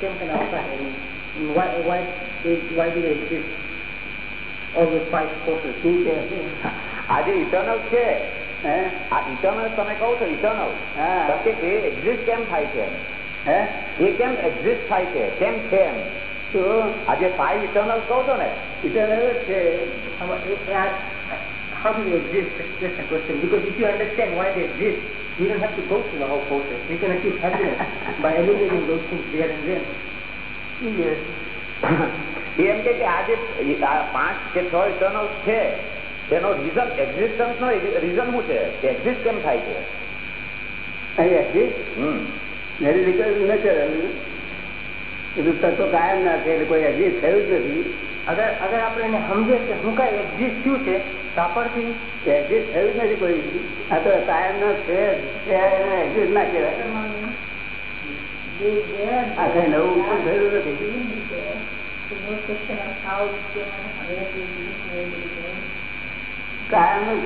કેમ can outside and why why why do they exist? All those five forces. શું કે છે? આજે ઇટર્નલ છે હે આ ઇટર્નલ તમે કહો છો ઇટર્નલ હા. કે એ એક્ઝિસ્ટ કેમ થાય છે હે એ કેમ એક્ઝિસ્ટ થાય છે કેમ છે એમ શું આજે ફાઈવ ઇટર્નલ કહો છો ને ઇટરનલ જ છે How, uh, do you exist? That's just a question. Because if you understand why they exist, you don't have to go through the whole process. You can achieve happiness by eliminating those things there and then. Yes. એમ કે કે આ જે આ પાંચ કે છ eternal છે તેનો રીઝન એક્ઝિસ્ટન્સ નો રીઝન શું છે કે એક્ઝિસ્ટ કેમ થાય છે નેચરલ બધું તત્વ કાયમ ના છે એટલે કોઈ એક્ઝિસ્ટ થયું જ નથી અગર અગર આપણે એને સમજે કે હું કઈ એક્ઝિસ્ટ થયું છે આપણથી એક્ઝિસ્ટ જ નથી કોઈ. આ તો કાયમ નો છે એક્ઝિસ્ટ ના કહેવાય.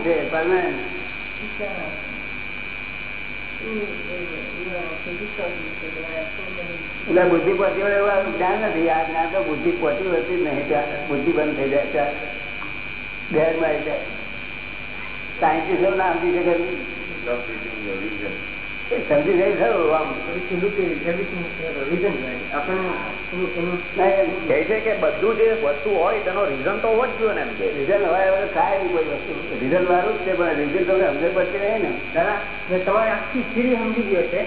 છે પરમાનન્ટ એટલે બુદ્ધિ પહોંચી વળે એવા જ્ઞાન નથી. આ જ્ઞાન તો બુદ્ધિ પહોંચી જ નહીં. ત્યાં બુદ્ધિ બંધ થઈ જાય, ત્યાં ગેર મારી જાય. સાયન્ટિસ્ટો ના સમજી શકે સમજી જાય ખરું આમ કહે છે કે બધું જે વસ્તુ હોય તેનો રીઝન તો હોવો જ જોઈએ ને એમ કે. રિઝલ્ટ હોય હવે થાય નહીં કોઈ વસ્તુ રીઝન વાળું જ છે પણ રીઝન તમને સમજે પડતી નહીં ને. દાદા મેં તમારી આખી થિયરી સમજી ગયો છે.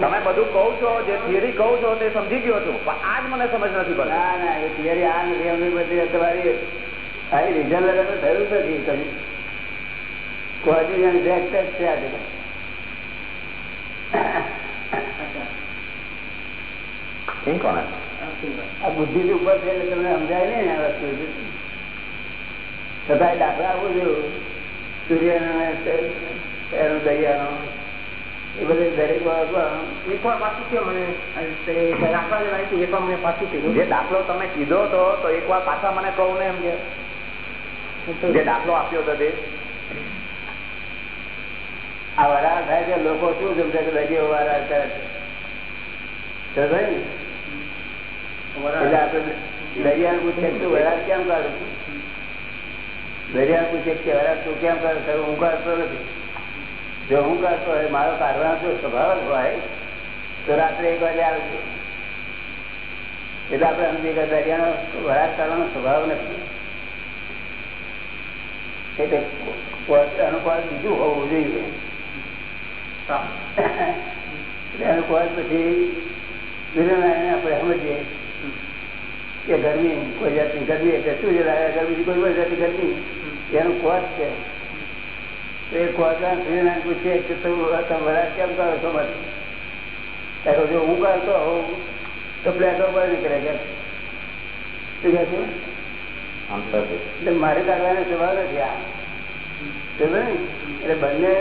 તમે બધું કહો છો જે થિયરી કહો છો તે સમજી ગયો છો. પણ આજ મને સમજ નથી પડતી. ના ના એ થિયરી આ નથી અમને બધી તમારી આ રીઝન તો થયું નથી. તમે કોઝિશન ફેક્ટ જ છે આ. થિંક ઓન આ બુદ્ધિ ઉપર છે એટલે તમને સમજાય નહીં આ વસ્તુ છતાં દાખલા આપું જોયું સૂર્યનો દરિયાનો. એ બધે દરેક જે દાખલો તમે કીધો તો એક વાર પાછા મને કહું ને એમ જે દાખલો આપ્યો હતો તે. આ વરાળ થાય છે, લોકો શું જમશે કે દરિયો વરાળ કરે છે? મારો કાઢવાનો સ્વભાવ જ હોય, તો રાત્રે એક વાગે આવે છે એટલે આપણે સમજી કે દરિયાનો વરાળ કાઢવાનો સ્વભાવ નથી. એટલે એનું બીજું હોવું જોઈએ. પછી વિરણાને આપણે સમજીએ કે ગરમી કોઈ જાતની ગરમી એટલે છે? ગરમી કોઈ કોઈ જાતની ગરમી. એનું કોચ છે. તો એ કોચા વિરણાને પૂછીએ કે તમે વરાળ કેમ કરો છો ત્યારે જો હું કરતો હોઉં તો પ્લેટો પર નીકળે કે શું કહે છે? એટલે મારે કાઢવાનો સ્વભાવ નથી આ? એટલે બંને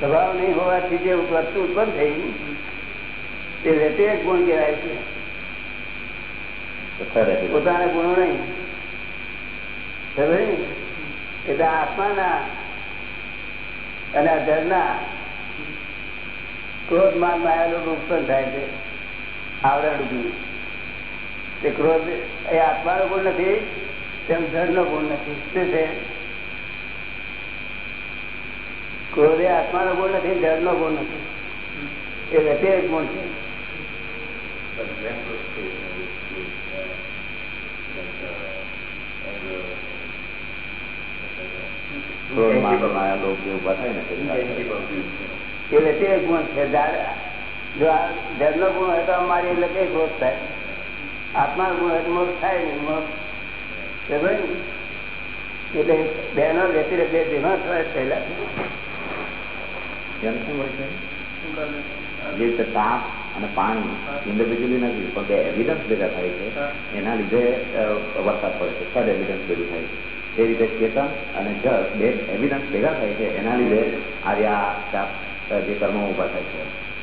સ્વભાવ નહીં હોવાથી જે વસ્તુ ઉત્પન્ન થઈ તે વ્યતિરેક ગુણ કહેવાય છે. પોતાના ગુણો નહીં. એટલે આત્માના અને ધરના જળના ક્રોધ માન માયાલો ઉત્પન્ન થાય છે. આવરણ ગુણ તે ક્રોધ એ આત્માનો ગુણ નથી તેમ જળનો ગુણ નથી. શું છે? ક્રોધ આત્માનો ગુણ નથી જળનો ગુણ નથી. એ વ્યતિરેક ગુણ છે. ને એ છે. આ જળનો ગુણ તો અમારી એટલે કઈ ક્રોધ થાય? આત્મા ગુણ હોય તો મોક્ષ થાય નહીં, મોક્ષ. ને? એટલે બેનો વ્યતિરેક બે થયા થયેલા છે કેમ શું હોય છે? જે રીતે તાપ અને પાણી ઇન્ડિવિજ્યુઅલી નથી પણ બે એવિડન્સ ભેગા થાય છે. એના લીધે વરસાદ પડે છે. થર્ડ એવિડન્સ ભેગું થાય છે. તે રીતે ચેતન અને જળ બે એવિડન્સ ભેગા થાય છે. એના લીધે આર્યા તાપ, જે કર્મો ઊભા થાય છે.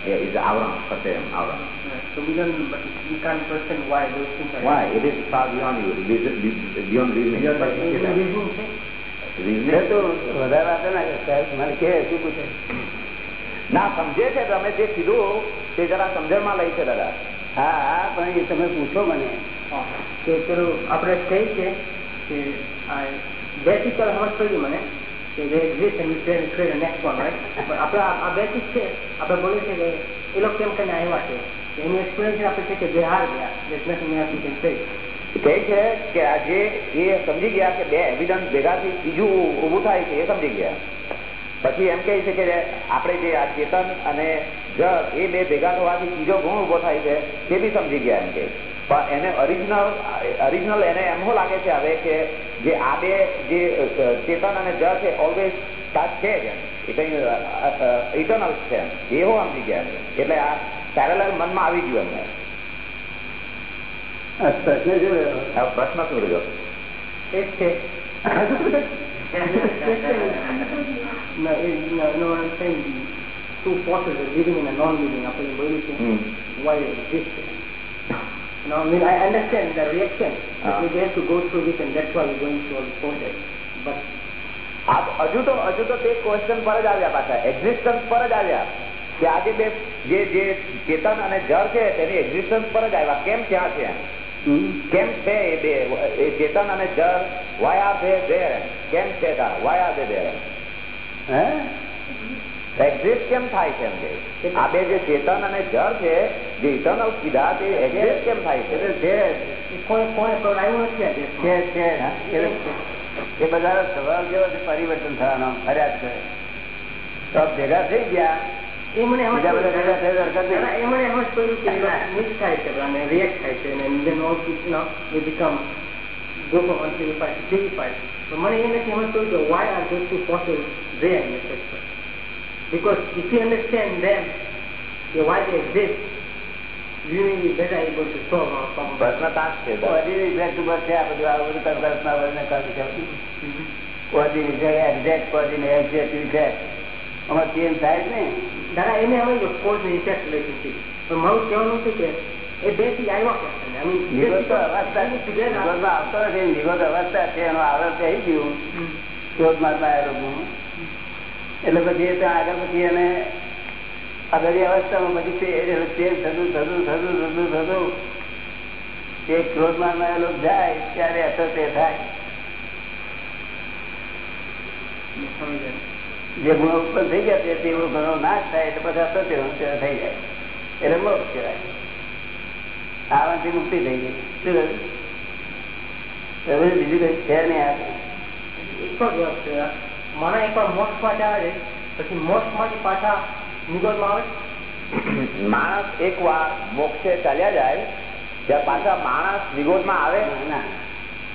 એ ઇઝ આવરણ ફરતે એમ આવરણ. So we don't, but we can't understand why those things are. Why? It is far beyond you, beyond reasoning. But the reason? તો વધારે વાત ના કરતા મને કે શું પૂછે? ના સમજે છે તમે જે કીધું તે જરા સમજણમાં લઈ છે દાદા. હા હા પણ એ તમે પૂછો મને. કે પેલું આપણે કહી છે કે આ બેસિક સમજ પડી મને કે જે exist and train train next one right પણ આપણે આ basic છે. આપણે બોલે છે કે એ લોકો કેમ કરીને આવ્યા છે? એનું explanation આપણે છે કે જે હાર ગયા there's આપી we કહે છે કે આજે એ સમજી ગયા કે બે એવિડન્સ ભેગાથી બીજું ઊભું થાય છે એ સમજી ગયા. પછી એમ કહે છે કે આપણે જે આ ચેતન અને જળ એ બે ભેગા થવાથી ત્રીજો ગુણ ઊભો થાય છે તે બી સમજી ગયા એમ કે પણ એને ઓરિજિનલ ઓરિજિનલ એને એમ લાગે છે હવે કે જે આ બે જે ચેતન અને જળ છે ઓલવેઝ સાત છે જ એમ. એ કઈ ઇટર્નલ છે એમ. એવો સમજી ગયા એમ. એટલે આ પેરેલલ મનમાં આવી ગયું એમને. પ્રશ્ન શું રહ્યો પ્રશ્ન શું રહ્યો? એક છે. No, it- no, no, I'm saying the two forces are living and non-living આપણે બોલ્યું છે હમ. why they exist. No, I mean, I understand the reaction. Ah. We have to go through this and that's why we're going through all the process. But આ હજુ તો હજુ તો તે question પર જ આવ્યા પાછા એક્ઝિસ્ટન્સ પર જ આવ્યા કે આજે બે જે જે ચેતન અને જળ છે તેની એક્ઝિસ્ટન્સ પર જ આવ્યા કેમ ત્યાં છે કેમ છે એ બે ચેતન અને જળ કેમ છે એક્ઝિસ્ટ કેમ થાય છે એમ કે? આ બે જે ચેતન અને જળ છે જે ઇટર્નલ કીધા તે એક્ઝિસ્ટ કેમ થાય છે? એ કોઈ કોઈ કરાયું નથી છે છે એ- એ બધા સ્વભાવ જેવો છે? પરિવર્તન થવાનો ફર્યા છે તો ભેગા થઈ ગયા. એમણે બીજા બધા ભેગા થયા તો હરકત નહીં. ના, એ મને એમ જ પડ્યું કે એ થાય છે રિએક્ટ થાય છે go from unpurified to purified. So મને એ told you why are those two fossils there in the first? Because if you understand them, yeah, why they exist, you will be better able to solve our problem. Ordinary ઉપર છે આ બધું આવું બધું કલ્પના વર્ણન કર્યું છે effect, exact ordinary, exact effect. આમાં change થાય નહીં. દાદા એને હવે cause and લઈ શકીએ પણ મારું કહેવાનું છે કે એ. એટલે પછી એ ત્યાં આગળ પછી એને આ અવસ્થામાં પછી તે- થતું થતું થતું થતું થતું. તે ક્રોધ જાય ત્યારે અસર તે થાય. જે ગુણો ઉત્પન્ન થઈ ગયા તે ગુણો નાશ થાય એટલે પછી અસર થઈ જાય. એટલે મોક્ષ કહેવાય. આવવાથી મુક્તિ થઈ ગઈ. શું બીજું કઈ છે નહીં એક જ પાછા નિગોદમાં આવે માણસ એક વાર મોક્ષે ચાલ્યા જાય ત્યાં પાછા માણસ વિગોદમાં આવે? ના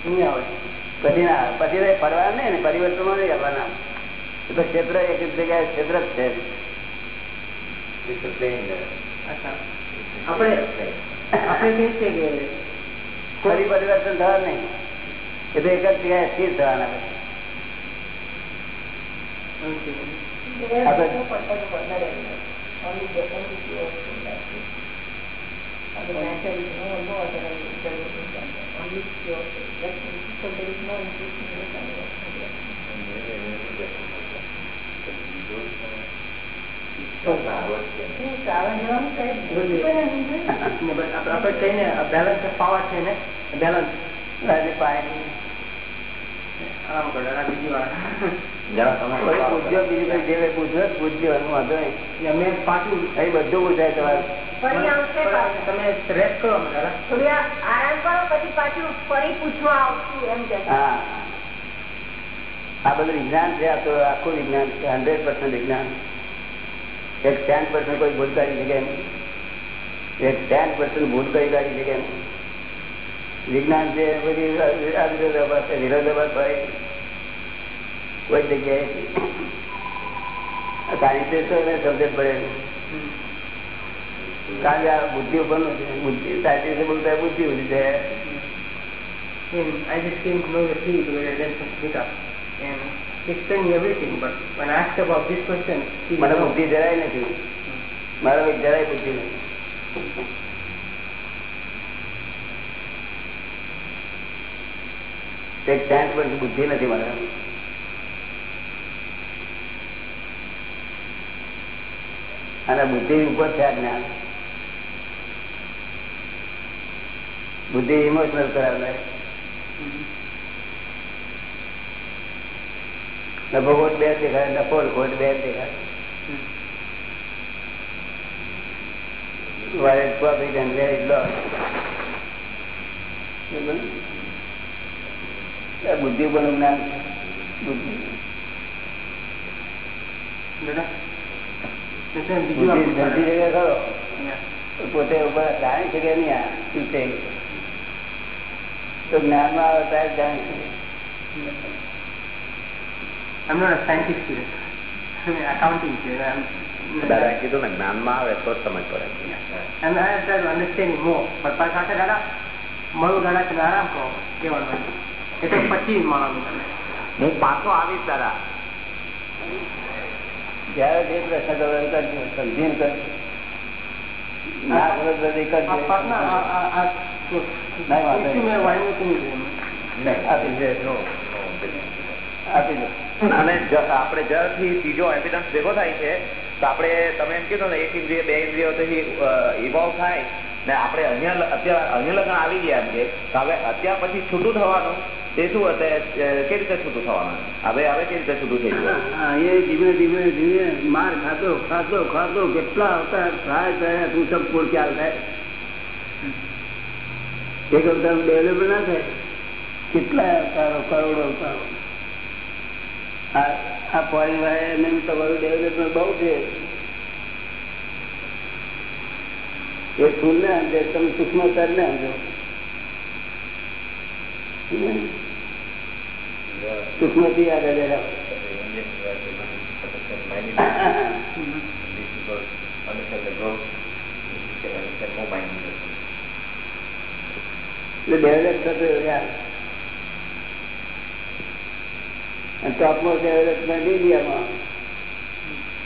નહીં આવે પછી ના પછી ફરવા નહીં ને પરિવર્તનમાં નહીં આવવાના. એ તો ક્ષેત્ર એક જગ્યાએ ક્ષેત્ર જ છે. આપણે આપણે કહીએ છીએ કે કોઈ પરિવર્તન થવા નહીં એ તો એક જ જગ્યાએ સ્થિર થવાના પછી આપણે આપણે કહીને બેલેન્સ પાવર છે ને બેલેન્સ આજે પાણી આમ કરે આ બીજી વાર. જરા તમે બીજું કઈ જે કઈ પૂછજો એનું વાંધો નહીં. ને પાછું અહીં બધું પૂછાય તમારે. તમે રેસ્ટ કરો આરામ કરો પછી પાછું ફરી પૂછવા આવશું એમ કે. હા. આ બધું વિજ્ઞાન છે આ તો આખું વિજ્ઞાન છે હંડ્રેડ પર્સન્ટ વિજ્ઞાન. એક ટેન પર્સન્ટ કોઈ ભૂલ કરી શકે એક ટેન પર્સન્ટ ભૂલ કરી શકે વિજ્ઞાન છે, બધી વિરોધાભાસ વિરોધાભાસ હોય. કોઈ જગ્યાએ. સાયન્ટિસ્ટોને સમજ પડે. કારણ કે આ બુદ્ધિ ઉપરનું છે. બુદ્ધિ સાયન્ટિસ્ટ બોલતા બુદ્ધિ ઉડી છે. I just came to know the theory together then from up. And me everything, but when asked about this question, he મને. બુદ્ધિ જરાય નથી મારો એક જરાય બુદ્ધિ નથી એક સાયન્સ પર બુદ્ધિ નથી મારે અને બુદ્ધિ ઉપર છે આ જ્ઞાન બુદ્ધિ ઇમોશનલ કરાવે નફો ખોટ બે દેખાય નફો ખોટ બે દેખાય and where is loss? બરાબર? આ બુદ્ધિ પણ જ્ઞાન બુદ્ધિ. પોતે ઉપર જાણી શકે નહીં આ શું છે તો જ્ઞાનમાં આવે ત્યારે જાણી શકે. I'm not a scientist student. I'm accounting student. દાદા કીધું ને જ્ઞાનમાં આવે તો સમજ પડે and I have to understand more. પણ પાછા સાથે દાદા મળું દાદા તમે આરામ કરો કહેવાનું હોય. પછી મળવાનું તમે હું પાછો આવીશ દાદા જયારે જે પ્રશ્ન કરો એ કરજો સમજીને કરજો ના કરો તો એ કરજો. નહીં, વાંધો. આપી દો આપી દો. અને આપણે જરથી ત્રીજો એવિડન્સ ભેગો થાય છે તો આપણે તમે એમ કીધું ને એક ઇન્દ્રિય બે ઇન્દ્રિયોથી ઇવોલ્વ થાય. ને આપણે અહીંયા અત્યારે અહીંયા લગ્ન આવી ગયા એમ કે હવે અત્યાર પછી છૂટું થવાનું. તે શું હશે? કેવી રીતે છૂટું થવાનું? હવે હવે કેવી રીતે છૂટું થઈ ગયું? એ ધીમે ધીમે ધીમે માર ખાતો ખાતો ખાતો કેટલા અવતાર થાય થાય તું સબ પૂર ખ્યાલ થાય? એક અવતાર ડેવલપ ના થાય. કેટલા અવતારો કરોડો અવતારો? આ પરિવાર એમને તમારું ડેવલપમેન્ટ બહુ છે. એ ફૂલ ને સમજે તમે સૂક્ષ્મ સ્તર ને સમજો સૂક્ષ્મથી આગળ ડેવલપ થતો યાર અને ટોપમાં ડેવલપમેન્ટ ઇન્ડિયામાં.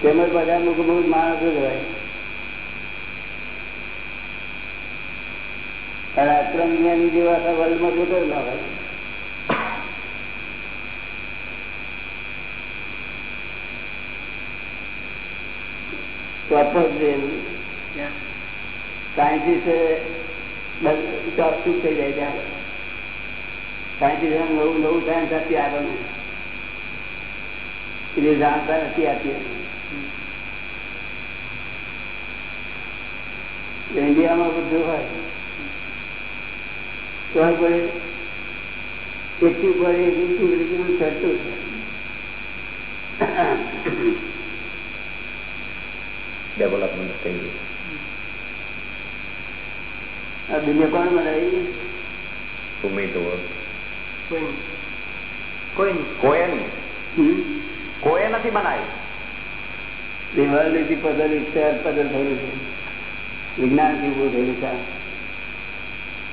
તેમજ બધા મુખ મુખ માણસો જ હોય. અને અક્રમ જ્ઞાની જેવા આખા વર્લ્ડમાં જોતો જ ના હોય. સાયન્ટિસ્ટ ચોકસું થઈ જાય ત્યાં. સાયન્ટિસ્ટ નવું નવું સાયન્સ આપી આગળનું. એટલે જાણતા નથી આપીએ ઇન્ડિયામાં બધું હોય. તો પડે એકથી ઊંચું લીધું ચડતું છે. ડેવલપમેન્ટ થઈ ગયું. આ દુનિયા કોણ બનાવી વર્લ્ડ કોઈ. કોઈ. કોઈ નહીં? કોઈ નથી બનાવી the puzzle itself puzzle થયેલું છે વિજ્ઞાનથી ઉભું થયેલું છે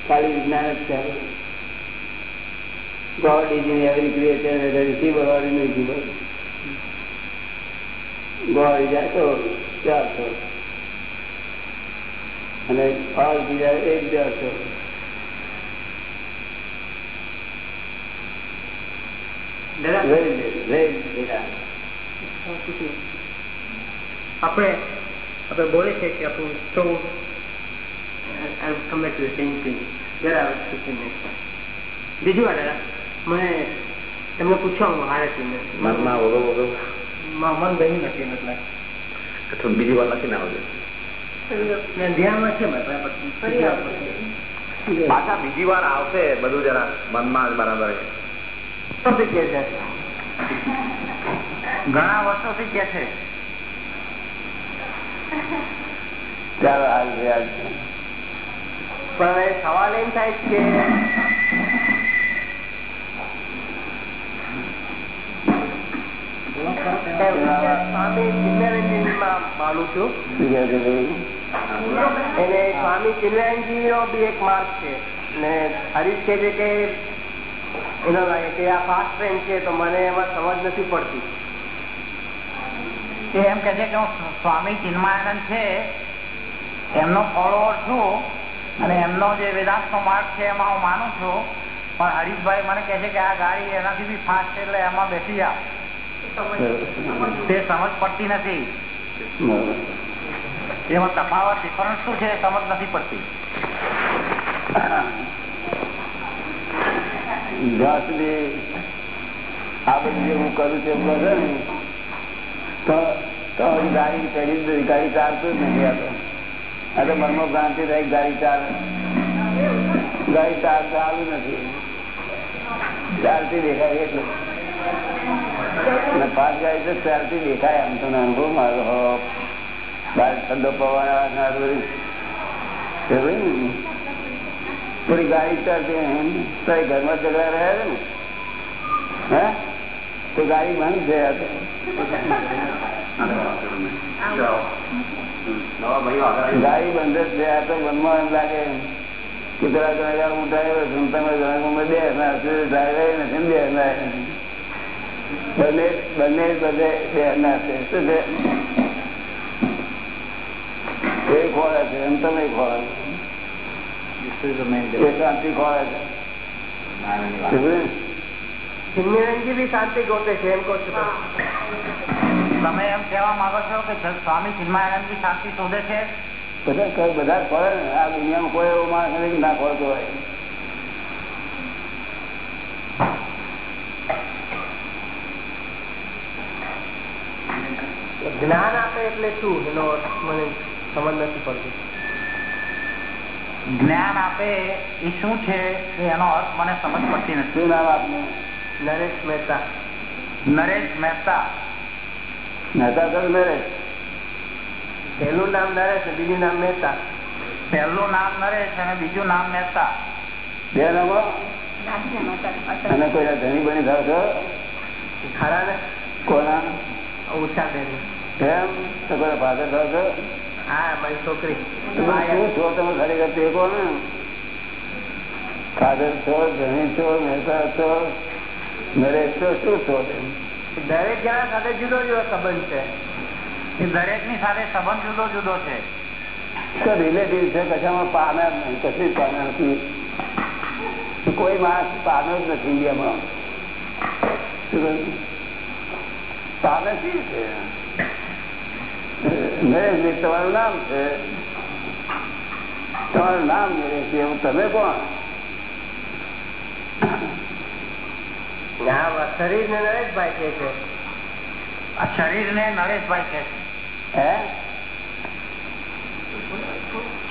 ખાલી વિજ્ઞાન જ છે every creature and the receiver or invisible. God is at all, ત્યાં છો અને all બીજા એક ત્યાં છો Very, very બીજા. આપણે આપણે બોલે છે કે આપણું સોul I'll come back to the same thing. બીજું મને તમને પૂછવાનું હારે છે મનમાં મન બની નથી મતલબ અથવા બીજી વાર લખી ના આવજો મેં ધ્યાનમાં છે ફરી આવશે પાછા બીજી વાર આવશે બધું જરા મનમાં જ બરાબર છે. વર્ષોથી વર્ષો ઘણા કે છે. ચાલો. પણ હવે સવાલ એમ થાય કે માનું છું? એને સ્વામી ચિન્મયાનંદજી નો બી એક માર્ગ છે. ને હરીશ કે છે કે એનો લાગે કે આ ફાસ્ટ ટ્રેન છે તો મને એમાં સમજ નથી પડતી. એ એમ કે છે કે હું સ્વામી ચિન્માનંદ છે, એમનો ફોલોઅર છું અને એમનો જે વેદાંતનો માર્ગ છે એમાં હું માનું છું. પણ હરીશભાઈ મને કહે છે કે આ ગાડી એનાથી બી ફાસ્ટ છે એટલે એમાં બેસી જાઓ. તે સમજ પડતી નથી. એમાં તફાવત ડિફરન્સ શું છે સમજ નથી પડતી. આ બધું જે હું કરું છું એમ કહે તો ગાડી ગાડી ચાલતું દેખાય આમ તો અનુભવ મારો હો બહાર ઠંડો પવન? થોડી ગાડી ચાલતી ઘરમાં ઝઘડા રહ્યા છે ને? હે? તો ગાડી બંધ છે ગાડી બંધ જ છે આ તો મનમાં એમ લાગે કુતરા જણા છું તમે જણા બે ડ્રાઈવર નથી ને બે બંને બંને બધે બે ના છે શું છે? એ ખોળે છે એમ તમે ખોળે. difference. શાંતિ ખોળે છે? ચિન્મયાનંદજી બી શાંતિ ગોતે છે એમ કહો છો તમે? એમ કહેવા માંગો છો કે સ્વામી ચિન્મયાનંદ શાંતિ શોધે છે? બધા કઈ બધા ને આ દુનિયામાં કોઈ એવો માણસ નથી કે ના ખોળતો હોય. જ્ઞાન આપે એટલે શું? એનો અર્થ મને સમજ નથી પડતી. જ્ઞાન આપે એ શું છે એનો અર્થ મને સમજ પડતી નથી. શું નામ આપનું? નરેશ મહેતા. નરેશ મહેતા. મહેતા તો નરેશ. પહેલું નામ નરેશ બીજું નામ મહેતા. પહેલું નામ નરેશ અને બીજું નામ મહેતા. બે નામો અને કોઈ ધણી બની થાવ છો? ખરા ને? કોના? ઉષા બેન. એમ? તો કોઈ ફાધર થાવ છો? હા મારી છોકરી. તમે શું છો? તમે ખરેખર તે કહો ફાધર છો ધણી છો મહેતા છો? દરેક જણા સાથે જુદો જુદો સંબંધ છે. દરેકની સાથે સંબંધ જુદો જુદો છે. તો રિલેટિવ છે કશામાં પામે કશું પામે નથી. કોઈ માણસ પામ્યો જ નથી ઇન્ડિયામાં. પામે શું છે? નરેશભાઈ તમારું નામ છે? તમારું નામ નરેશ એવું તમે કોણ હા શરીર ને નરેશભાઈ કે છે. શરીર ને નરેશભાઈ કે છે.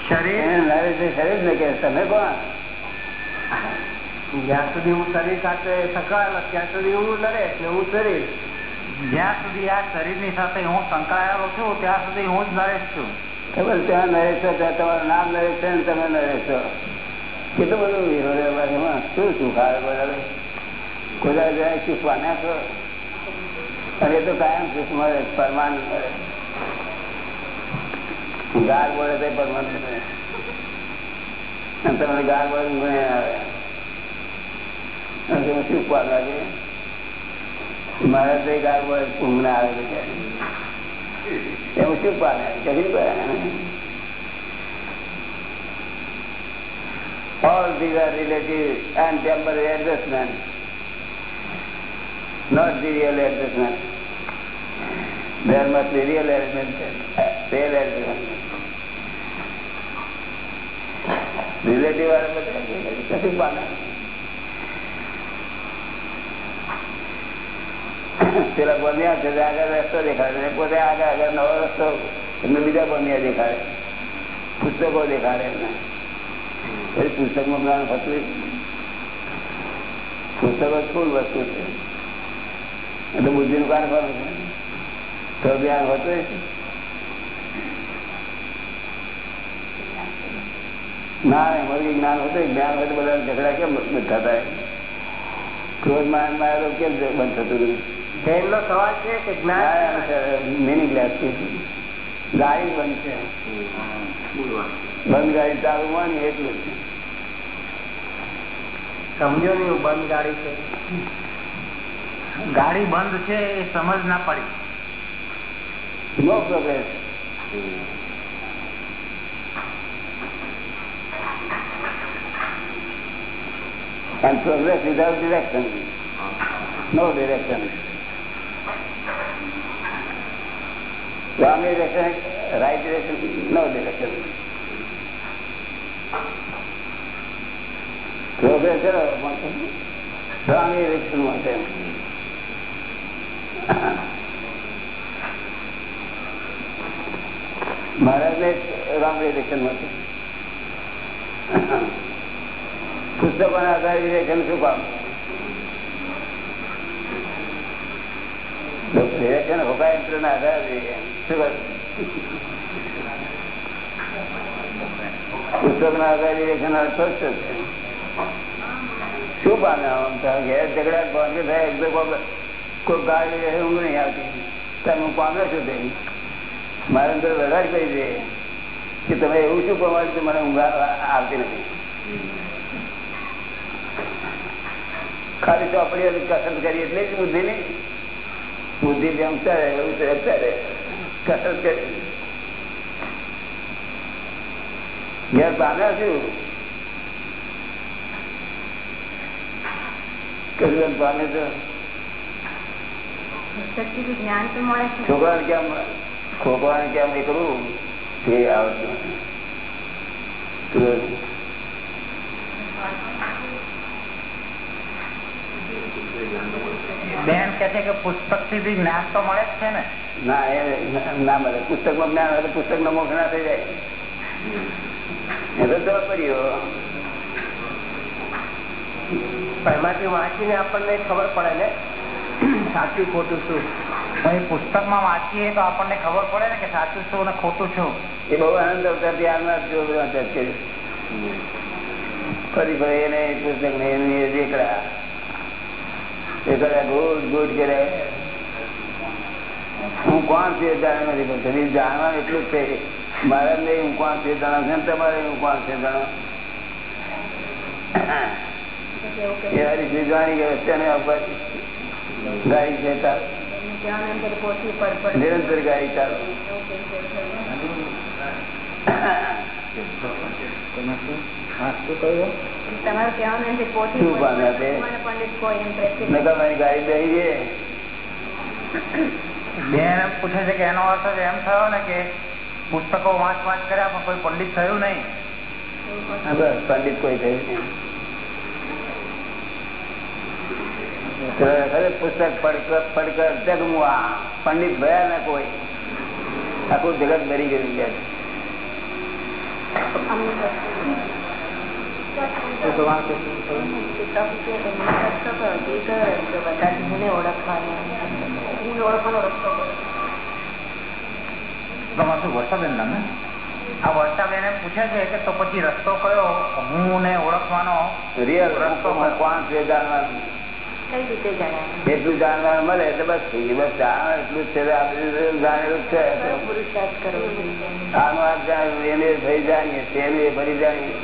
શરીર? એને શરીર ને કે તમે કોણ? જ્યાં સુધી હું શરીર સાથે સંકળાયેલો ત્યાં સુધી હું નરેશ ને હું શરીર. જ્યાં સુધી આ શરીરની સાથે હું સંકળાયેલો છું ત્યાં સુધી હું જ નરેશ છું. ખબર ત્યાં નરેશ છો ત્યાં તમારું નામ નરેશ છે ને તમે નરેશ છો. કેટલું બધું વિરોધ શું સુખ આવે બરાબર? કોઈ જાય પામ્યા છો એ તો કાયમ સુખ મળે પરમાન મળે ગાર બોલે તો પરમાન મળે તમને ગાર બોલે ગુણે આવે. છે તો ગાર બોલે ઊંઘ not the real adjustment. There must be real adjustment, પામે પેલા બન્યા છે આગળ રસ્તો દેખાડે ને પોતે આગળ આગળ નવો રસ્તો એમને બીજા બન્યા દેખાડે પુસ્તકો દેખાડે એમને પછી પુસ્તકમાં જ્ઞાન હતું પુસ્તકો સ્થૂળ વસ્તુ છે એટલે બુદ્ધિ નું કારખાનું છે. તો જ્ઞાન હોતું ના એમાં કઈ જ્ઞાન હોતું જ્ઞાન હોય તો બધા ઝઘડા કેમ થતા થાય? ક્રોધ માન માયા કેમ બંધ થતું રહ્યું? પહેલો સવાલ છે કે જ્ઞાન મિની છે. ગાડી બંધ છે. બંધ ગાડી ચાલુ માની એટલું સમજો નહીં બંધ ગાડી છે. ગાડી બંધ છે એ સમજ ના પડી no progress and progress without direction no direction Swami direction right direction no direction progress wrong direction, one માટે મહારાજને રોંગ ડિરેક્શન માટે પુસ્તકોના આધારે ડિરેક્શન શું કામ ડિરેક્શન હોકાયંત્ર ના આધારે શું કરું પુસ્તક ના આધારે ડિરેક્શન અર્થ જ છે શું પામે આમ થાય ઘેર ઝઘડા કોણ થાય એકદમ કોઈ રહે ઊંઘ નહીં આવતી. તમે હું પામે છું તે મારે અંદર લડાઈ કરી દે. કે તમે એવું શું પ્રમાણ છે મને ઊંઘ આવતી નથી. ખાલી ચોપડીઓ કસરત કરી એટલે જ બુદ્ધિ નહીં. બુદ્ધિ જેમ ચાલે, એવું અત્યારે કસરત કરી. ઘેર પામ્યા છું. કશું પામે તો સચ્ચિનું જ્ઞાન તો મળે છે છોકરાને કેમ છોકરાને કેમ એ કરવું તે આવડતું બેન કે છે કે પુસ્તકથી જ્ઞાન તો મળે જ છે ને? ના એ ના મળે. પુસ્તકમાં જ્ઞાન હોય પુસ્તક નો મોક્ષ ના થઈ જાય. એ તો પણ એમાંથી વાંચીને આપણને ખબર પડે ને? સાચું ખોટું શું? અહીં પુસ્તકમાં વાંચીએ તો આપણને ખબર પડે ને કે સાચું શું અને ખોટું શું. એ બહુ આનંદ અવતાર ફરી ફરી એને પુસ્તક ને એની દેખડા દેખડા ગોટ ગોટ કરે. હું કોણ છે જાણ નથી પણ શરીર જાણવાનું એટલું જ છે મારે નહીં હું કોણ છે એ જાણો છે તમારે હું કોણ છે જાણો એવા રીતે જાણી ગયો તેને ઉપર ગાડી છે ચાલ એમને કહેવાનું એમ કે પોથી પર પર નિરંતર ગાડી ચાલો એવું કે છે. તમારું કહેવાનું એમ કે પોથી શું પર પામ્યા તે? પર પંડિત કોઈ એમ પ્રેક્ટિસ નકર મારી ગાડી બેસી ગઈ બેન એમ પૂછે છે કે એનો અર્થ જ એમ થયો ને કે પુસ્તકો વાંચ વાંચ કર્યા પણ કોઈ પંડિત થયું નહીં હા, બસ પંડિત કોઈ થયું નહીં પુસ્તક પડકર જગમુઆ પંડિત ભયા ના કોઈ આખું જગત ભરી ગયું છે. પૂછે છે કે તો પછી રસ્તો કયો? હું ને ઓળખવાનો. રિયલ રસ્તો કોણ છે જાણવાનું એટલું જાણવા મળે એટલે બસ બસ જાણ એટલું છે જાણેલું છે. એને થઈ જાણીએ તેનું એ ફરી જાણીએ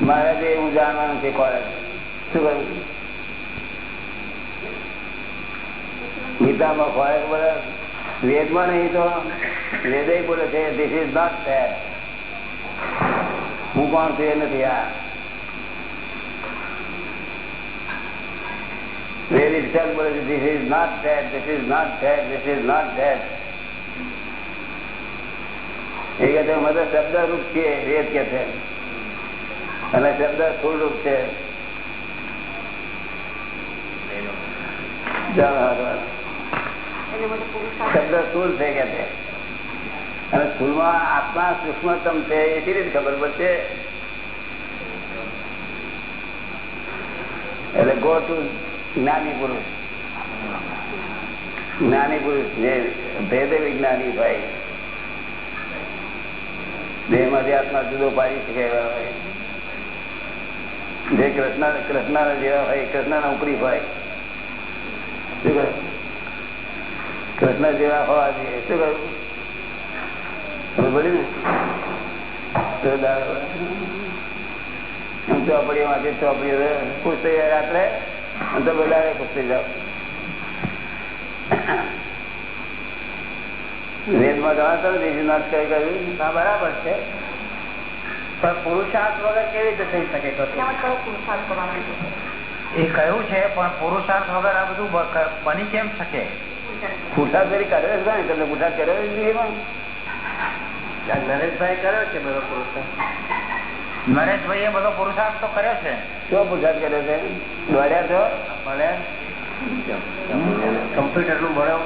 મારે તો એવું જાણવાનું છે કોલેજ. શું કહ્યું? ગીતામાં ખોરાક બોલે વેદમાં નહીં તો વેદય બોલે છે ધીસ ઇઝ નોટ ફેર હું કોણ છું એ નથી આ? વેદ itself બોલે છે this is not fair this is not fair this is not fair એ કે છે મતલબ શબ્દ રૂપ છે વેદ કે છે અને શબ્દ સ્થૂળ રૂપ છે ચાલો, હાલો, હાલો. એને બધું પુરુષાર્થ શબ્દ સ્થૂળ છે કે છે અને સ્થૂળમાં આત્મા સૂક્ષ્મતમ છે એ કેવી રીતે ખબર પડશે એટલે ગો ટુ જ્ઞાની પુરુષ. જ્ઞાની પુરુષ, જે ભેદ વિજ્ઞાની ભાઈ દેહમાંથી આત્મા જુદો પાડી શકે એવા હોય. જે કૃષ્ણ કૃષ્ણ જેવા હોય કૃષ્ણ ઉપરી હોય. શું કહ્યું? કૃષ્ણ જેવા હોવા જોઈએ. શું કહ્યું? બોલ્યું ને ચોપડીઓ માંથી ચોપડીઓ ખુશ થઈ રાત્રે. અને તો બધા ખુશ થઈ જાવ વેદમાં ગણાતો નથી નાશ કરી કર્યું હા બરાબર છે પણ પુરુષાર્થ વગર કેવી રીતે થઈ શકે તો એમાં કયો પુરુષાર્થ કરવાનો છે? એ કયું છે પણ પુરુષાર્થ વગર આ બધું બ- ક- બની કેમ શકે પુરસાદ કરી કર્યો જ નહીં તમે પુરસાદ કર્યો જ નહીં એમાં નરેશભાઈ કર્યો છે બધો પુરુષાર્થ નરેશભાઈ એ બધો પુરુષાર્થ તો કર્યો છે. શું પુરુષાર્થ કર્યો છે? દોડ્યા છો? ભલે. કમ્પ્યુટરનું ભણ્યો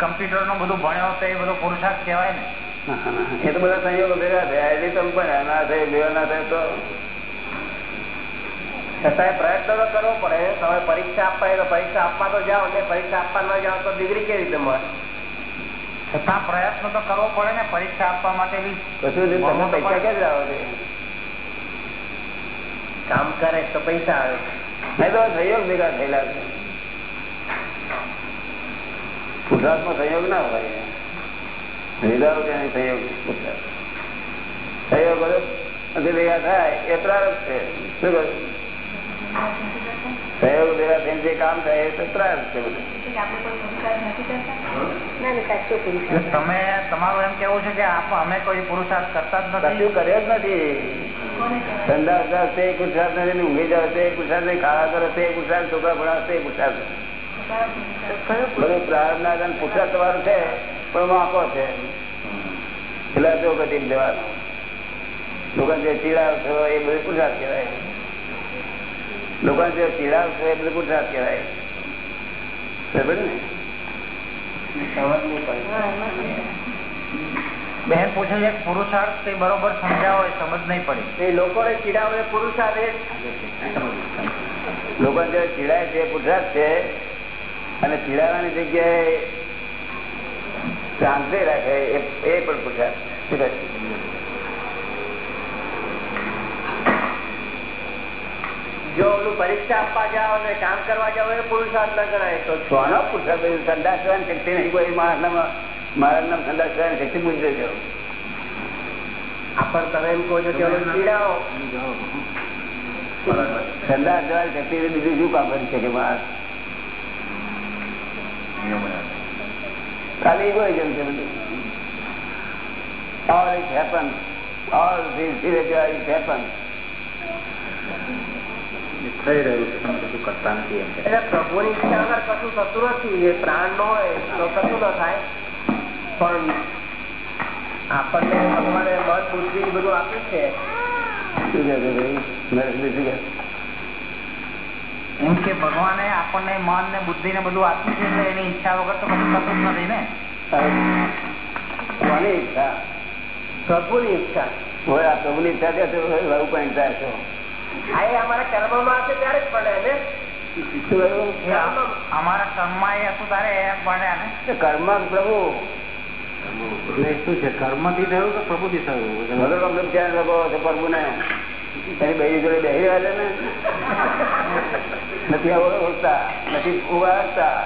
કમ્પ્યુટરનું બધું ભણ્યો તો એ બધો પુરુષાર્થ કહેવાય ને. એ તો બધા સંયોગો ભેગા થયા. એટલે તમે પણ ના થાય ભેગા ના થાય તો. છતાંય પ્રયત્ન તો કરવો પડે. તમે પરીક્ષા આપવા તો પરીક્ષા આપવા તો જાઓ. એટલે પરીક્ષા આપવા ન જાઓ તો ડિગ્રી કેવી રીતે મળે? છતાં પ્રયત્ન તો કરવો પડે ને પરીક્ષા આપવા માટે બી. કશું તમે પૈસા ક્યાં લાવો છો? કામ કરે તો પૈસા આવે. તો સંયોગ ભેગા થયેલા છે. ગુજરાતમાં સહયોગ ના હોય. ભેગા ત્યાં સહયોગ નથી ભેગા થાય એ પ્રારંભ છે. શું કહ્યું? સહયોગ ભેગા થઈને જે કામ થાય એ તો પ્રારંભ છે બધું. તમે. તમારું એમ કેવું છે કે આપ- અમે કોઈ પુરુષાર્થ કરતા જ કશું નથી કર્યો જ નથી. ધંધા ઉધાર તે પુરુષાર્થ નથી ને ઊંઘી જાવ તે પુરુષાર્થ નહીં ખાવા કરો તે પુરુષાર્થ છોકરા ભણાવ તે પુરુષાર્થ? બધું પુરુષાર્થ તમારો છે પણ વાંકો છે. જવાનું લોકો જે ચીડાવ છો એ બધું પુરુષાર્થ કહેવાય. લોકો જે ચીડાવ છો એ બધું પુરુષાર્થ કહેવાય. બરાબર ને? બેન પૂછે છે પુરુષાર્થ તે બરોબર સમજાવો એ સમજ નહીં પડે. એ લોકોને ચીડાવે પુરુષાર્થ એ. લોકો જે ચીડાય છે એ પુરુષાર્થ છે. અને ચીડાવાની જગ્યાએ શાંતિ રાખે એ એ પણ પુરુષાર્થ શું કહે? જો ઓલું પરીક્ષા આપવા જાઓ ને કામ કરવા જાઓ એ પુરુષાર્થ ના ગણાય તો કોનો પુરુષાર્થ સંદાસ કરવાની શક્તિ નહીં. કોઈ માણસનામાં મારા નામ સંદાસ કરવાની શક્તિ પૂછજો છો આપણ તમે એમ કહો છો કે ચીડાવો સંદાસ જવાની શક્તિ બીજું શું કામ કરી શકે માણસ? ખાલી ઇગોઇઝમ છે બધું. All it happen. All these spiritualities happen. થઈ રહ્યું છે તમે કશું કરતા નથી એમ કે. એટલે પ્રભુની ઈચ્છા વગર કશું થતું નથી એ પ્રાણ નો હોય તો કશું ન થાય પણ આપણને ભગવાને મન બુદ્ધિ બધું આપ્યું છે છે? એમ કે ભગવાને આપણને મન ને બુદ્ધિ ને બધું આપ્યું છે એટલે એની ઈચ્છા વગર તો કશું થતું જ નથી ને કોની ઈચ્છા પ્રભુની ઈચ્છા હોય આ પ્રભુની ઈચ્છા છે તો અમારા કર્મમાં હશે ત્યારે જ પડે ને? અમારા કર્મમાં એ હતું તારે એ પડે ને? કર્મ પ્રભુ. એટલે શું છે કર્મથી થયું કે પ્રભુથી થયું? વગર કમલમ ધ્યાન રાખો છે પ્રભુને? એની બે જોડે બે રહ્યા ને? નથી ઓળખતા નથી ઊભા રાખતા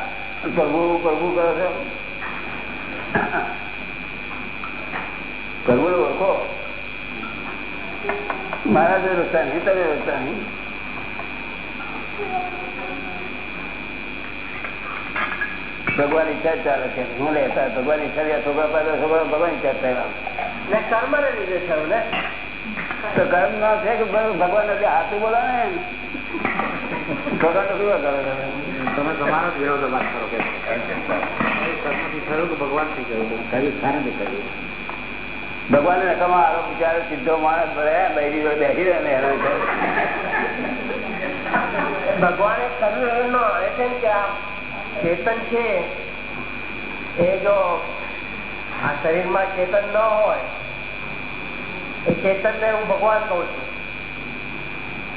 પ્રભુ પ્રભુ કરો છો. પ્રભુ ઓળખો. મારા જો રસ્તા નહીં તમે રસ્તા નહીં. ભગવાન ઈચ્છા ચાલે છે હું લેતા ભગવાન ઈચ્છા થયા છોકરા પાસે છોકરા ભગવાન ઈચ્છા થયા. ને કર્મ ને લીધે છે ને? તો કર્મ ના છે કે ભગવાન નથી હાથું બોલો ને ભગવાન તો કેવા કરો તમે તમે તમારો જ વિરોધાભાસ કરો કે ભગવાન. થયું કે ભગવાનથી થયું? કર્યું શાનાથી કર્યું. ભગવાન નકામા આરોપ વિચારો સીધો માણસ ભરે બૈરી બેસી રહે ને હેરાન કરે. ભગવાને કર્યું એનો એ છે કે આ ચેતન છે, એ જો આ શરીરમાં ચેતન ન હોય, એ ચેતન ને હું ભગવાન કઉ છું.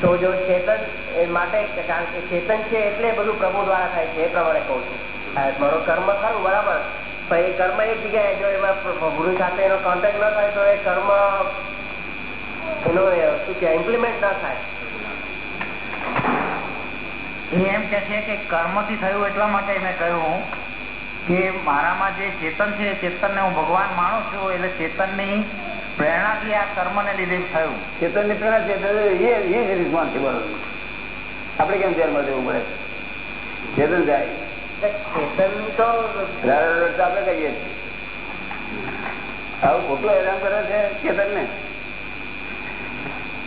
તો જો ચેતન એ માટે, કારણ કે ચેતન છે એટલે બધું પ્રભુ દ્વારા થાય છે, એ પ્રમાણે કઉ છું. મારો કર્મ ખરું, બરાબર? એ કર્મ એક જગ્યાએ જો એમાં ગુરુ સાથે એનો કોન્ટેક્ટ ન થાય તો એ કર્મ એનો શું કે ઇમ્પ્લિમેન્ટ ના થાય. એમ કે છે કે કર્મથી થયું એટલા માટે મેં કહ્યું કે મારામાં જે ચેતન છે ચેતન ને હું ભગવાન માનું છું એટલે ચેતનની પ્રેરણા થી આ કર્મ ને લીધે થયું. ચેતનની પ્રેરણા છે આપડે એ એ રિસ્પોન્સિબલ કેમ ધ્યાનમાં દેવું પડે? ચેતન જાય. આવું ખોટું હેરાન કરે છે કેતન ને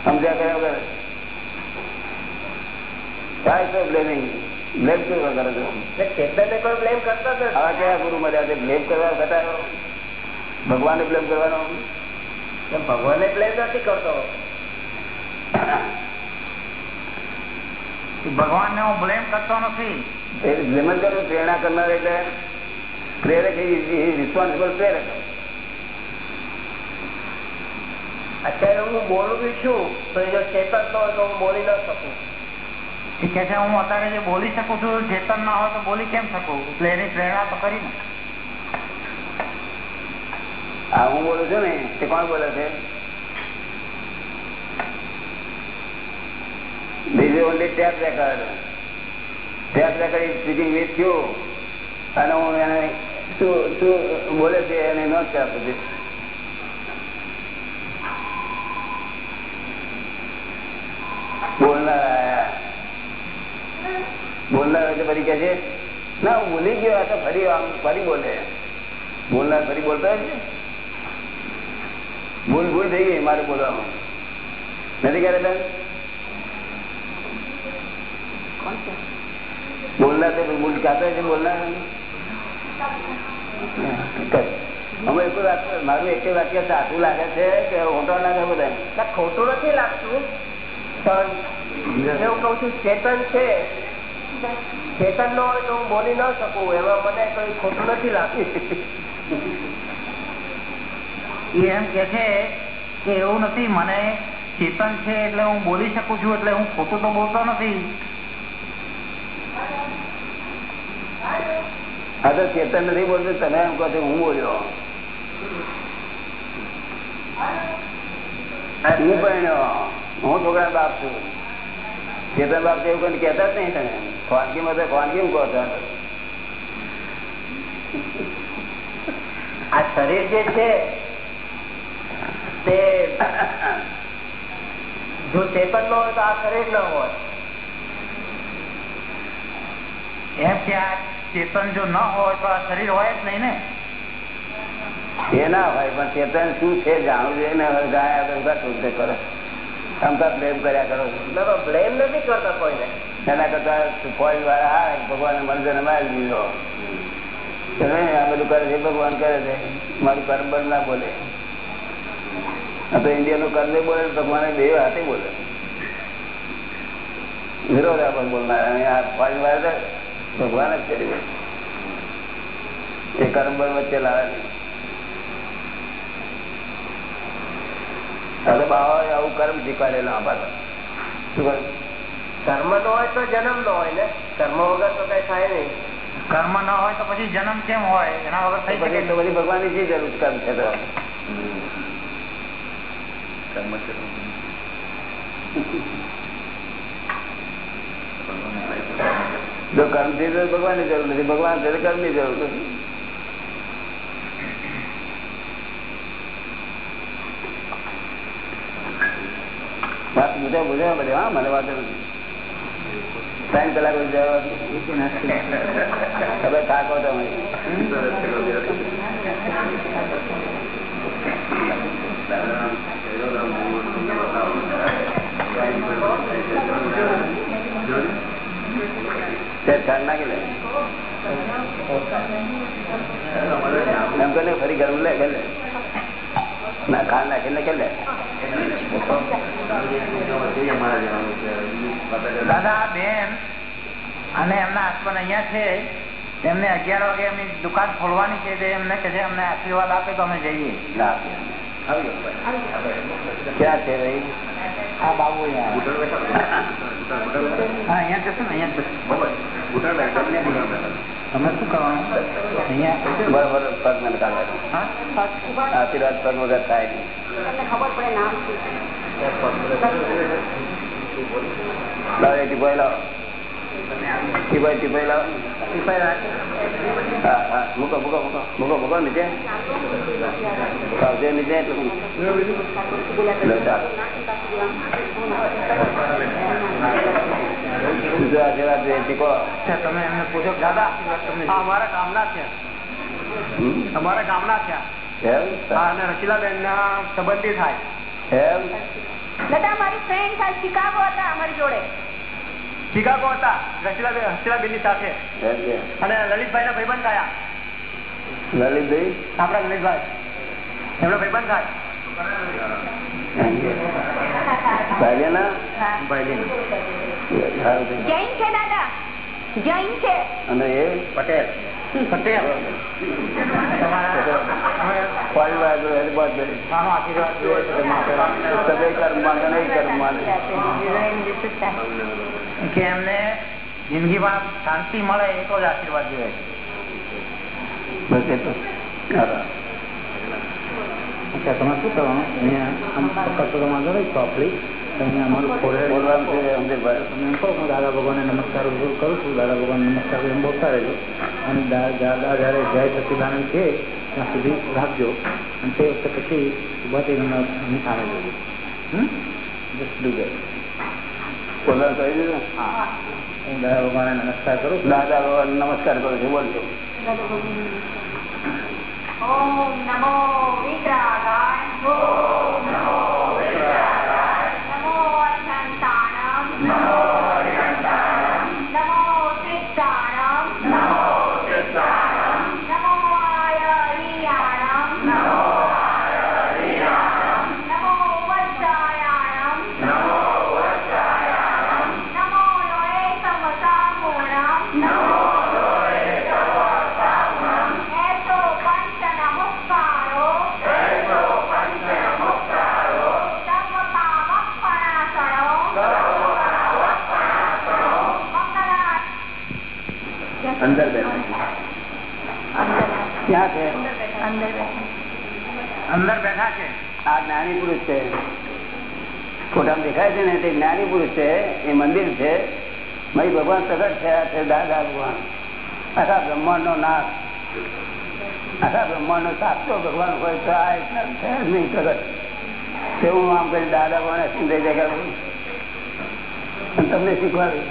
સમજ્યા કર્યા વગર થાય તો બ્લેમિંગ બ્લેમ કેવું કરો છો ચેતન ને પણ બ્લેમ કરતો આવા કયા ગુરુ મર્યા છે બ્લેમ કરવા ઘટાડો ભગવાન બ્લેમ કરવાનો ભગવાનને બ્લેમ નથી કરતો ભગવાનને હું બ્લેમ કરતો નથી. બ્લેમ કરું પ્રેરણા કરનાર એટલે પ્રેરક રિસ્પોન્સિબલ પ્રેરક. અત્યારે હું બોલું બી છું તો એ જો ચેતન તો હોય તો હું બોલી ન શકું. એ કે છે હું અત્યારે જે બોલી શકું છું ચેતન ના હોય તો બોલી કેમ શકું? એટલે એની પ્રેરણા તો કરી ને. આ હું બોલું છું ને તે કોણ બોલે છે? This is only tape record. Tape record is speaking with you. અને હું એને શું શું બોલે છે એને નોંધ આપું છું બોલનાર બોલનાર ફરી કે છે, ના, હું ભૂલી ગયો તો ફરી આમ, ફરી બોલે. બોલનાર ફરી બોલતો હોય ભૂલ ભૂલ થઈ ગઈ મારે બોલવામાં. નથી ક્યારે બેન બોલનાર તો ભૂલ કાતો છે બોલના? અમે એક મારું એક વાક્ય સાચું લાગે છે કે ખોટો લાગે બધા ના, ખોટું નથી લાગતું. પણ એવું કઉ છું ચેતન છે. ચેતન નો હોય તો હું બોલી ન શકું એમાં મને કઈ ખોટું નથી લાગતું. એ એમ કે છે કે એવું નથી મને ચેતન છે એટલે હું બોલી શકું છું એટલે હું ખોટું તો બોલતો નથી. હા તો ચેતન નથી બોલતું તમે એમ કહો હું બોલ્યો. હું ભણ્યો હું છોકરા બાપ છું. ચેતન બાપ એવું કઈ કેતા જ નહીં તમે ખોનગીમાં માં ખોનગી કહો છો? આ શરીર જે છે, તે જો ચેતન ન હોય તો આ શરીર ન હોય. એમ કે આ ચેતન જો ન હોય તો આ શરીર હોય જ નહીં ને. એ ના હોય પણ ચેતન શું છે જાણવું જોઈએ ને ઊભા શોધે કરો. તમતા પ્રેમ કર્યા કરો. પ્રેમ નથી કરતા કોઈને. એના કરતા ફોજ વાળા હા ભગવાન મંદિર મારી દીધો. તમે આ બધું કરે છે ભગવાન કરે છે. મારું કર્મ બંધ ના બોલે. તો ઇન્ડિયા નું કર્મ બોલે ભગવાન બે હાથે બોલે. વિરોધાભાસ બોલનાર અને આ ફોજ વાળા ભગવાન જ કરી દે. એ કર્મ બંધ વચ્ચે લાવે નહીં. હવે બાવા આવું કર્મ શીખવાડેલા પાછા શું કર્મ નો હોય તો જન્મ નો હોય ને? કર્મ વગર તો કઈ થાય નહીં. કર્મ ન હોય તો પછી જન્મ કેમ હોય? એના વગર થઈ શકે પછી તો બધી ભગવાનની શી જરૂર કર્મ છે તો જો કર્મથી તો ભગવાનની જરૂર નથી. ભગવાન છે કર્મની જરૂર નથી. વાત બુધા બુધા બધે, હા, મને વાત નથી. ત્રણ કલાક હવે થાકો તમે. Thank you. ફરી ગરમ લે કે ના ખાંડ નાખીને કે લે. દાદા બેન અને એમના હસબન્ડ અહિયાં છે. એમને અગિયાર વાગે એમની દુકાન ખોલવાની છે તે એમને કે છે અમને આશીર્વાદ આપે તો અમે જઈએ. ના ક્યાં છે ભાઈ? હા બાબુ અહીંયા હા જશે ને અહીંયા તમે શું કરવાનું? અહીંયા. બરોબર પગ મને કાઢવાનો આશીર્વાદ પગ વગર થાય નહીં. ખબર પડે નામ એ ટીપાઈ લાવો ટીપાઈ ટીપાઈ હા હા મૂકો મૂકો મૂકો નીચે નીચે એટલું તમે એમને પૂછો દાદા અમારા છે? અમારા છે રચીલાબેન ના સંબંધી થાય એમ દાદા મારી ફ્રેન્ડ શિકાગો હતા અમારી જોડે શિકાગો હતા હસીલાબેનની સાથે અને લલિતભાઈ ના ભાઈબંધ થયા લલિતભાઈ આપડા લલિતભાઈ એમનો ભાઈબંધ થાય અને એ પટેલ પટેલ આશીર્વાદ જોઈએ છે કે માપેલા. સદૈવ કર્મમાં કે નહીં કર્મમાં કે એમને જિંદગીમાં શાંતિ મળે એ તો જ આશીર્વાદ જોઈએ છે. બસ એ તો હા. અચ્છા તમારે શું કરવાનું? અહીંયા આમ અમારું ફોરેડ બોલવાનું છે. અમદેભાઈ તમે એમ કહો હું દાદા ભગવાનને નમસ્કાર કરું છું દાદા ભગવાન નમસ્કાર એમ બોલતા રહેજો. અને દા- દાદા જયારે જય સચિદાનંદ છે ત્યાં સુધી રાખજો. અને તે વખતે પછી ઊભા થઈને સામે જોજો હમ? જસ્ટ ડુ દેટ બોલવાનું કરી દીધું હા. દાદા ભગવાનને નમસ્કાર કરું. દાદા ભગવાન નમસ્કાર કરું છું બોલજો. ઓમ નમો ઓમ નમો અનંતાણમ નમો નમો ત્રિકાણમ નમો નમો આયરિયાણમ નમો નમો વજ્જાયાણમ નમો લોએ સમસામૂણમ નમો એસો પંચ નમસ્કારો સર્વપાવપણાસણો મંગલા અંદર બેઠા ક્યાં છે અંદર બેઠા છે આ જ્ઞાની પુરુષ છે ફોટામાં દેખાય છે ને તે જ્ઞાની પુરુષ છે એ મંદિર છે મય ભગવાન પ્રગટ થયા છે દાદા ભગવાન આખા બ્રહ્માંડ નો નાશ આખા બ્રહ્માંડ નો સાચો ભગવાન હોય તો આ એટલા છે જ નહીં પ્રગટ તેવું આમ કરી દાદા ભગવાન સિંધે જગ્યા બોલું. અને તમને શીખવાડ્યું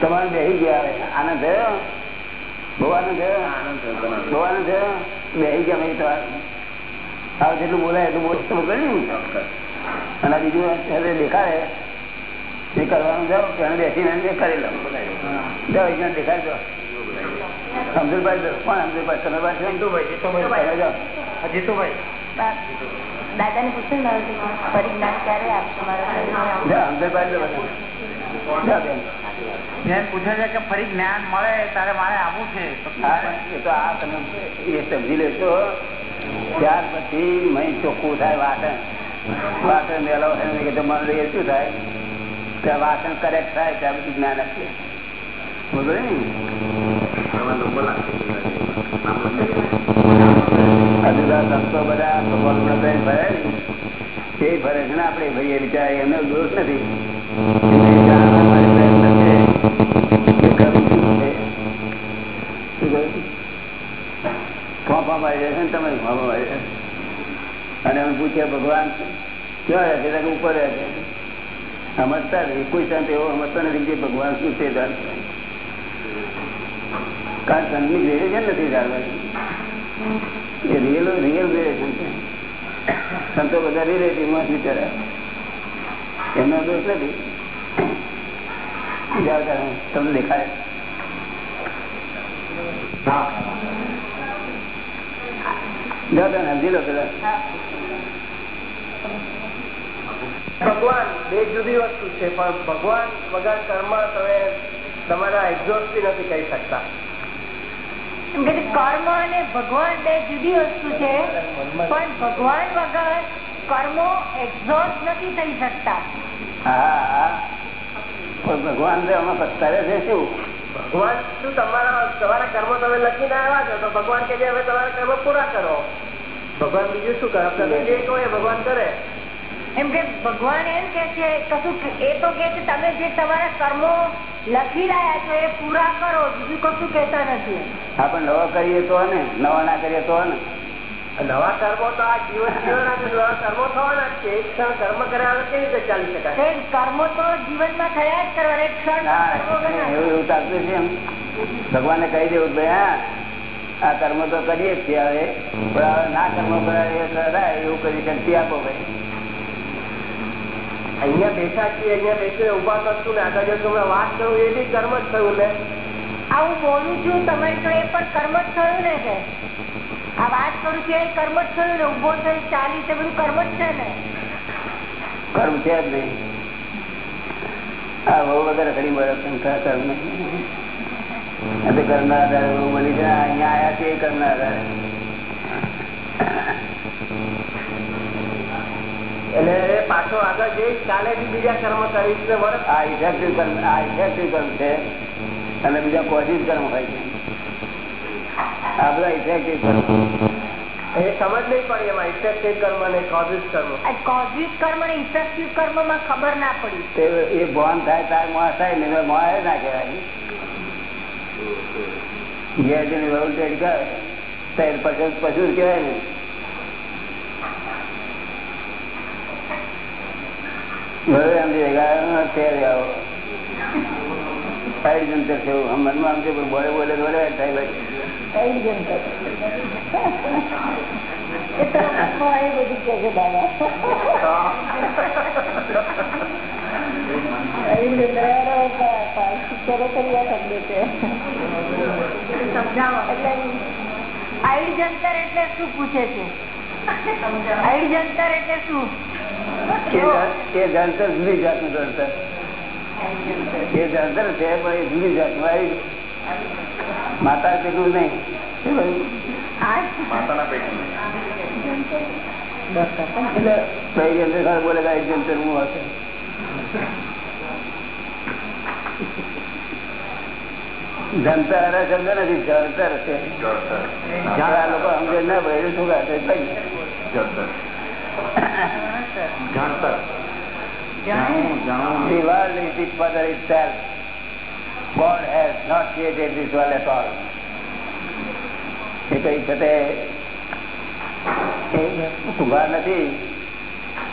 તમારે બેસી ગયા હવે આનંદ થયો બહુ આનંદ થયો બહુ આનંદ થયો બેસી ગયા ભાઈ તમારે હવે જેટલું બોલાય એટલું બોલ તો કર્યું અને આ બીજું અત્યારે દેખાડે એ કરવાનું જાઓ કરી દેખાય કોણ? જીતુભાઈ દાદા ને ક્યારે આપશો? મારા. બેન. પૂછે છે કે ફરી જ્ઞાન મળે તારે મારે આવવું છે? તો હા, એ તો આ તમે એ સમજી લેશો ત્યાર પછી મહી ચોખ્ખું થાય વાસણ વાસણ મેળવો છે કે મન શું થાય? વાસણ કરેક્ટ થાય ત્યાં બધું જ્ઞાન આપીએ. ભગવાન પ્રત્યે ભરે અને પૂછ્યા, ભગવાન, ક્યાં રહે છે? ઉપર રહે છે. સમજતા કોઈ શાંત એવો સમજતા નથી કે ભગવાન શું છે કારણ સંતની ગ્રેડેશન નથી જાણવાની રિયલ રિયલ ગ્રેડેશન છે. સંતો બધા રિલેટિવમાં વિચાર્યા એમનો દોષ નથી. તમને દેખાય જાઓ સમજી લો પેલા. ભગવાન બે જુદી વસ્તુ છે પણ ભગવાન વગર કર્મ તમે તમારા એક્ઝોસ્ટ નથી કહી શકતા. કર્મ અને ભગવાન બે જુદી વસ્તુ છે પણ ભગવાન વગર કર્મો એક્ઝોસ્ટ નથી થઈ શકતા. હા પણ ભગવાન અત્યારે છે શું? ભગવાન શું તમારા તમારા કર્મ તમે લખીને આવ્યા છો તો ભગવાન કે હવે તમારા કર્મ પૂરા કરો. ભગવાન બીજું શું કરે? તમે જે કહો ભગવાન કરે. એમ કે ભગવાન એમ કે છે કશું એ તો કે છે તમે જે તમારા કર્મો લખી રહ્યા છો એ પૂરા કરો બીજું કશું કેતા નથી. આપણે નવા કરીએ તો ને નવા ના કરીએ તો ને. નવા કર્મો તો આ જીવન જીવન નવા કર્મો થવાના છે એક ક્ષણ કર્મ કર્યા કેવી રીતે ચાલી શકાય? કર્મો તો જીવનમાં થયા જ એક ક્ષણ ના. એવું એવું ચાલતું છે એમ. કહી દેવું ભાઈ હા આ કર્મ તો કરીએ જ છીએ હવે. પણ હવે ના કર્મ કરાય એવું કરી શક્તિ આપો ભાઈ. અહીંયા બેઠા છીએ અહીંયા બેસીને ઊભા કરશું ને. આગળ જો તમે વાત કરું એ બી કર્મ જ થયું ને. આ હું બોલું છું તમે તો એ પણ કર્મ જ થયું ને કે આ વાત કરું છું એ કર્મ જ થયું ને. ઊભો થઈ ચાલી છે બધું કર્મ જ છે ને. કર્મ છે જ નહીં. આ બહુ બધા રખડી મળે સંસાર કર્મ નહીં આ આધારે બહુ મળી જાય અહીંયા આયા છે એ કર્મના આધારે. એટલે પાછો આગળ જે ચાલે બીજા કર્મ કરીશ ને વર્ષ આ ઇફેક્ટિવ કર્મ આ ઇફેક્ટિવ કર્મ છે. અને બીજા પોઝિટિવ કર્મ હોય છે. આ બધા ઇફેક્ટિવ કર્મ. એ સમજ નહીં પડી એમાં ઇફેક્ટિવ કર્મ અને કોઝિસ કર્મ. આ કર્મ ને ઇફેક્ટિવ કર્મમાં ખબર ના પડી. એ ભાન થાય તાર મોહ થાય ને મોહ ના કહેવાય. ઘેર જઈને વહુ કરે એ પશુ કહેવાય ને વહુ એમ છે ગાયો ત્યારે આવો સાઈડ જંતર છે મનમાં આમ છે પણ બોલે બોલે બોલે થાય ભાઈ. જનતા એ તો એ બધું કે છે દાદા એટલે શું પૂછે છે? આઈડ જંતર એટલે શું? એ જંતર જુદી જાતનું જંતર એ જંતર છે પણ એ જુદી જાતનું આવી માતા જેટલું નહીં. માતાના પેટનું એટલે બોલે જંતર હું હશે? જંતર અરે શબ્દ નથી જંતર છે. લોકો સમજે ના ભાઈ શું કહે છે? એ કઈ છે ઊભા નથી,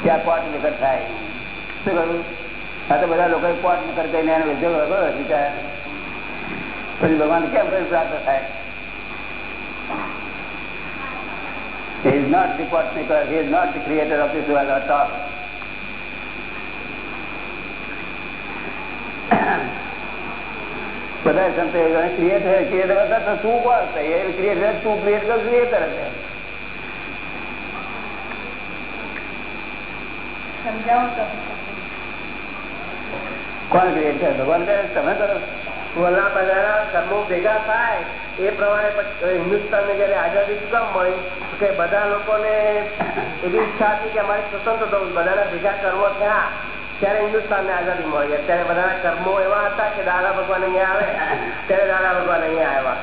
ત્યાં પોટ નિકટ થાય. શું કહ્યું? આ બધા લોકો પોટ નિકટ કરીને એને વિચાર. પછી ભગવાન કેમ કઈ પ્રાપ્ત થાય. He is not the pot maker, he is not the creator of this world at all. બધા સંતો ક્રિએટ ક્રિએટ કરતા તો તું કોણ છે એ ક્રિએટ તું ક્રિએટ કર ક્રિએટર છે કોણ ક્રિએટ કરે ભગવાન કરે તમે કરો ઓલા બધા કર્મો ભેગા થાય એ પ્રમાણે હિન્દુસ્તાન આઝાદી શું મળી? કે બધા લોકોને એવી ઈચ્છા હતી કે અમારે સ્વતંત્ર થવું બધાના ભેગા કર્મો થયા, ત્યારે હિન્દુસ્તાન ને આઝાદી મળી અત્યારે બધાના કર્મો એવા હતા કે દાદા ભગવાન અહીંયા આવે, ત્યારે દાદા ભગવાન અહીંયા આવ્યા.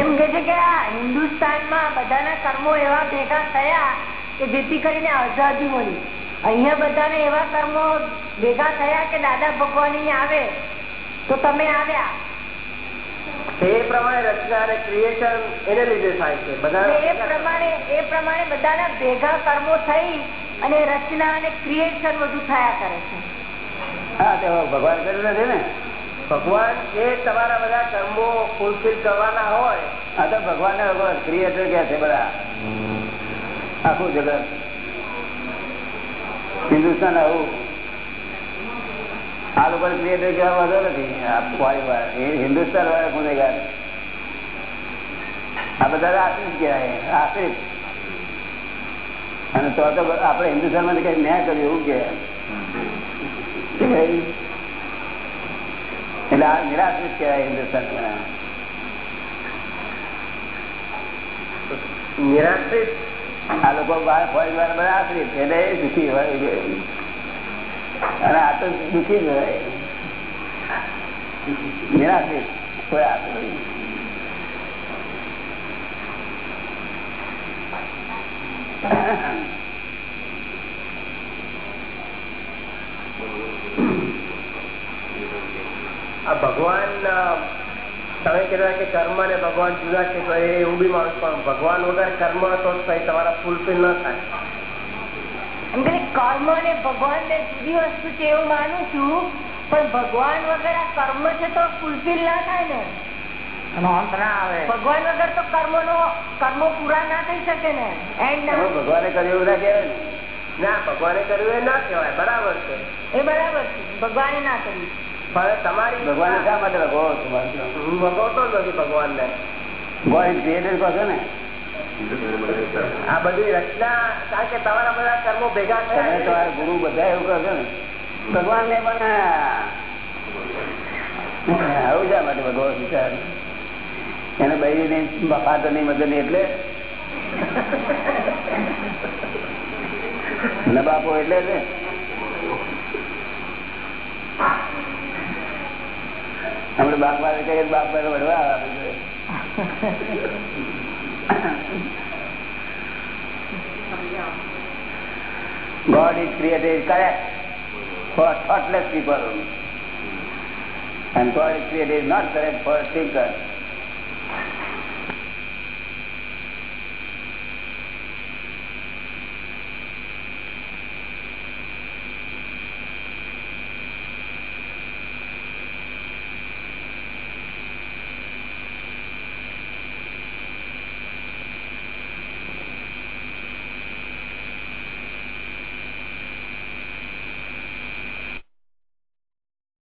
એમ કે છે કે હિન્દુસ્તાનમાં બધાના કર્મો એવા ભેગા થયા કે જેથી કરીને આઝાદી મળી. અહીંયા બધાને એવા કર્મો ભેગા થયા કે દાદા ભગવાન અહીંયા આવે તો તમે આવ્યા. એ પ્રમાણે રચના અને ક્રિએશન એને લીધે થાય છે. એ બધા પ્રમાણે એ પ્રમાણે બધાના ભેગા કર્મો થઈ અને રચના અને ક્રિએશન બધું થયા કરે છે. હા તો ભગવાન કર્યું નથી ને ભગવાન જે તમારા બધા કર્મો ફૂલફિલ કરવાના હોય આ તો ભગવાન ને ક્રિએટર કે છે બધા. આખું જગત. હિન્દુસ્તાન આવું આ લોકો ક્રિએટર કહેવા વાંધો નથી આ વાળી વાર એ હિન્દુસ્તાન વાળા ગુનેગાર આ બધા આશ્રિત કહેવાય આશ્રિત અને તો તો આપણે હિન્દુસ્તાનમાં કઈ મેં કર્યું એવું કે એટલે આ નિરાશ્રિત કહેવાય હિન્દુસ્તાન નિરાશ્રિત આ લોકો બહાર ફોરેન વાળા બધા આશ્રિત એટલે એ દુઃખી હોય અને આ તો દુઃખી જ હોય. કોઈ આ ભગવાન તમે કહેતા કે કર્મ ને ભગવાન જુદા છે, તો એવું બી માનું પણ ભગવાન વગર કર્મ તો તમારા ફૂલફિલ ન થાય. એમ કે કર્મ અને ભગવાન ને જુદી વસ્તુ છે એવું માનું છું પણ ભગવાન વગર આ કર્મ છે તો ફૂલફિલ ના થાય ને. ના ભગવાન વગર તો કર્મ નો કર્મો પૂરા ના થઈ શકે ને. એન્ડ ભગવાને કર્યું એવું ના કહેવાય ના? ભગવાને કર્યું એ ના કહેવાય બરાબર છે. એ બરાબર છે ભગવાને ના કર્યું. પણ તમારી ભગવાન શા માટે ભગવો તમારે હું ભગવતો નથી ભગવાનને. ગોડ ઇઝ ક્રિએટેડ કહો ને આ બધી રચના, કારણ કે તમારા બધા કર્મો ભેગા થયા. તમારા ગુરુ બધા એવું કહો ને ભગવાન ને પણ આવું શા માટે ભગવાન વિચાર? એને બૈરી ને ફાધરની મધરની એટલે? બાપો એટલે ને આપણે બાપ વાળે કહીએ બાપ વાળે વડવા આવે. God is created correct for thoughtless people. And God is created not correct for thinkers.